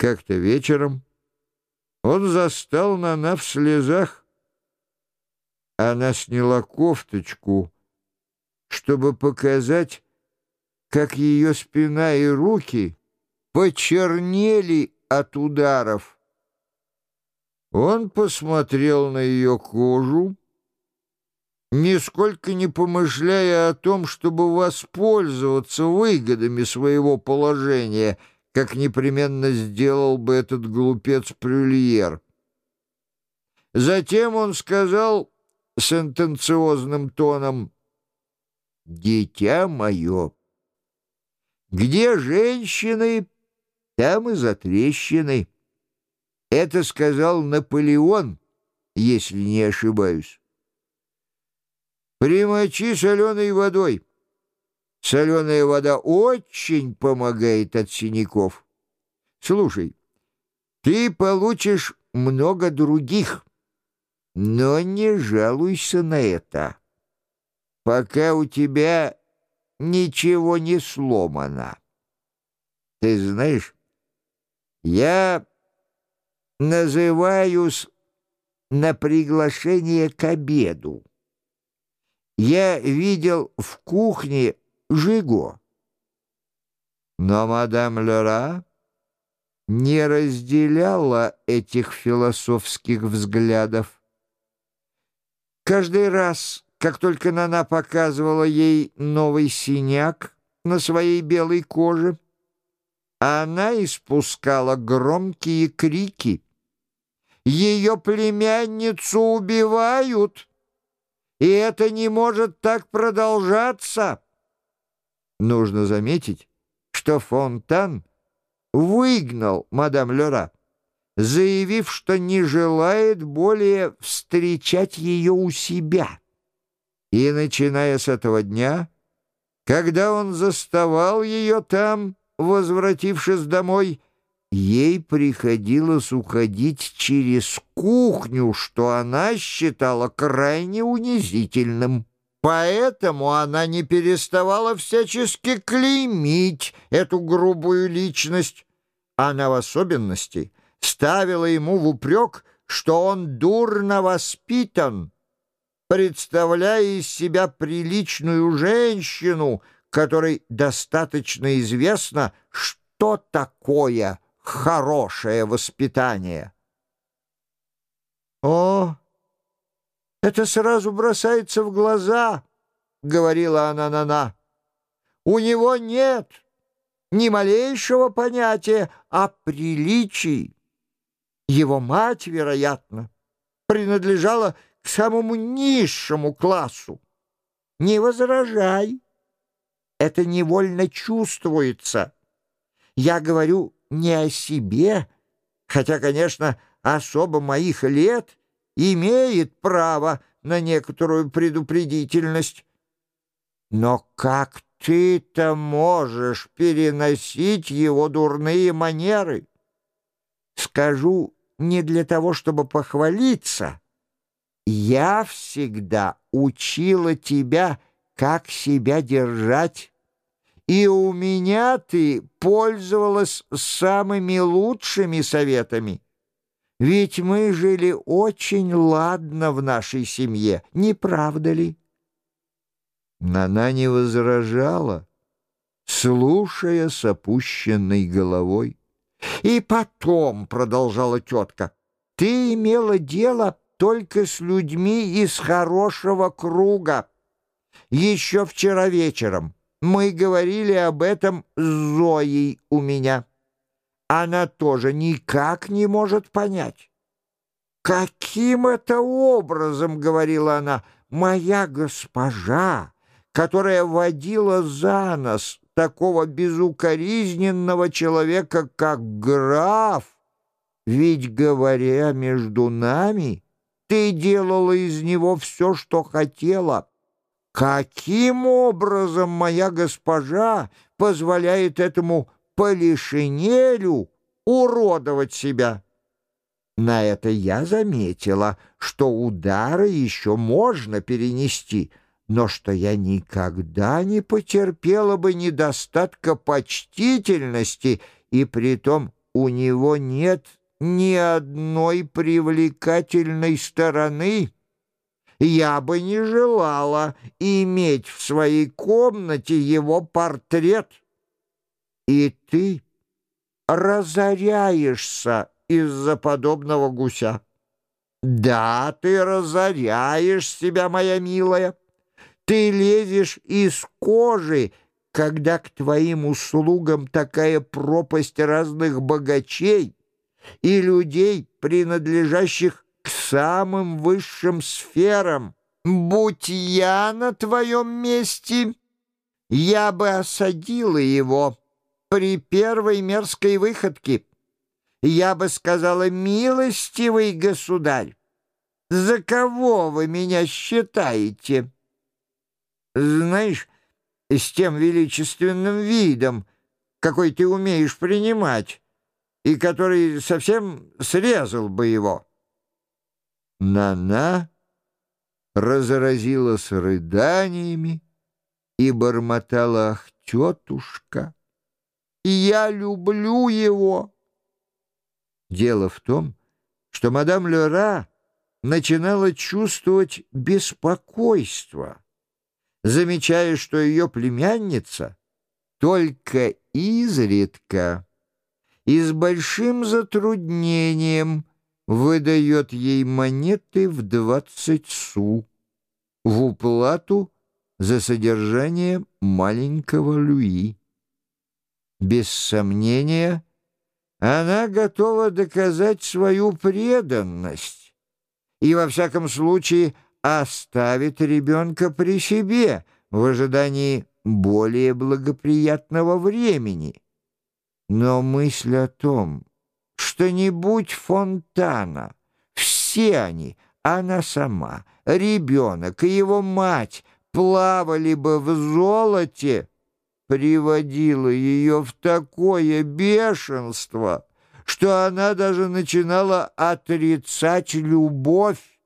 Как-то вечером он застал Нана в слезах. Она сняла кофточку, чтобы показать, как ее спина и руки почернели от ударов. Он посмотрел на ее кожу, нисколько не помышляя о том, чтобы воспользоваться выгодами своего положения — как непременно сделал бы этот глупец Прюльер. Затем он сказал сентенциозным тоном, «Дитя мое, где женщины, там и затрещины». Это сказал Наполеон, если не ошибаюсь. «Примочи соленой водой». Соленая вода очень помогает от синяков. Слушай, ты получишь много других, но не жалуйся на это, пока у тебя ничего не сломано. Ты знаешь, я называюсь на приглашение к обеду. Я видел в кухне Жиго. Но мадам Лера не разделяла этих философских взглядов. Каждый раз, как только Нана показывала ей новый синяк на своей белой коже, она испускала громкие крики. «Ее племянницу убивают, и это не может так продолжаться!» Нужно заметить, что Фонтан выгнал мадам Лера, заявив, что не желает более встречать ее у себя. И, начиная с этого дня, когда он заставал ее там, возвратившись домой, ей приходилось уходить через кухню, что она считала крайне унизительным. Поэтому она не переставала всячески клеймить эту грубую личность. Она в особенности ставила ему в упрек, что он дурно воспитан, представляя из себя приличную женщину, которой достаточно известно, что такое хорошее воспитание. О, это сразу бросается в глаза, — говорила она Нана. У него нет ни малейшего понятия о приличии. Его мать, вероятно, принадлежала к самому низшему классу. Не возражай, это невольно чувствуется. Я говорю не о себе, хотя, конечно, особо моих лет — имеет право на некоторую предупредительность. Но как ты-то можешь переносить его дурные манеры? Скажу не для того, чтобы похвалиться. Я всегда учила тебя, как себя держать, и у меня ты пользовалась самыми лучшими советами. Ведь мы жили очень ладно в нашей семье, не правда ли? Нана не возражала, слушая с опущенной головой. «И потом», — продолжала тетка, — «ты имела дело только с людьми из хорошего круга. Еще вчера вечером мы говорили об этом с Зоей у меня» она тоже никак не может понять. «Каким это образом, — говорила она, — моя госпожа, которая водила за нос такого безукоризненного человека, как граф, ведь, говоря между нами, ты делала из него все, что хотела. Каким образом моя госпожа позволяет этому полишинелю уродовать себя. На это я заметила, что удары еще можно перенести, но что я никогда не потерпела бы недостатка почтительности и притом у него нет ни одной привлекательной стороны. Я бы не желала иметь в своей комнате его портрет. И ты разоряешься из-за подобного гуся. Да, ты разоряешь себя, моя милая. Ты лезешь из кожи, когда к твоим услугам такая пропасть разных богачей и людей, принадлежащих к самым высшим сферам. Будь я на твоем месте, я бы осадила его при первой мерзкой выходке. Я бы сказала, милостивый государь, за кого вы меня считаете? Знаешь, с тем величественным видом, какой ты умеешь принимать, и который совсем срезал бы его. Нана разразилась рыданиями и бормотала «Ах, тетушка, я люблю его!» Дело в том, что мадам Лера начинала чувствовать беспокойство, замечая, что ее племянница только изредка и с большим затруднением выдает ей монеты в двадцать су в уплату за содержание маленького Люи. Без сомнения, она готова доказать свою преданность и, во всяком случае, оставит ребенка при себе в ожидании более благоприятного времени. Но мысль о том, что не будь фонтана, все они, она сама, ребенок и его мать, плавали бы в золоте, приводила ее в такое бешенство, что она даже начинала отрицать любовь,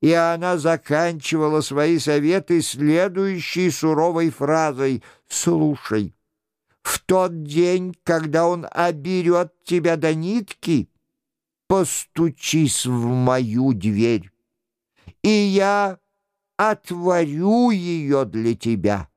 и она заканчивала свои советы следующей суровой фразой «Слушай, в тот день, когда он оберет тебя до нитки, постучись в мою дверь, и я отворю ее для тебя».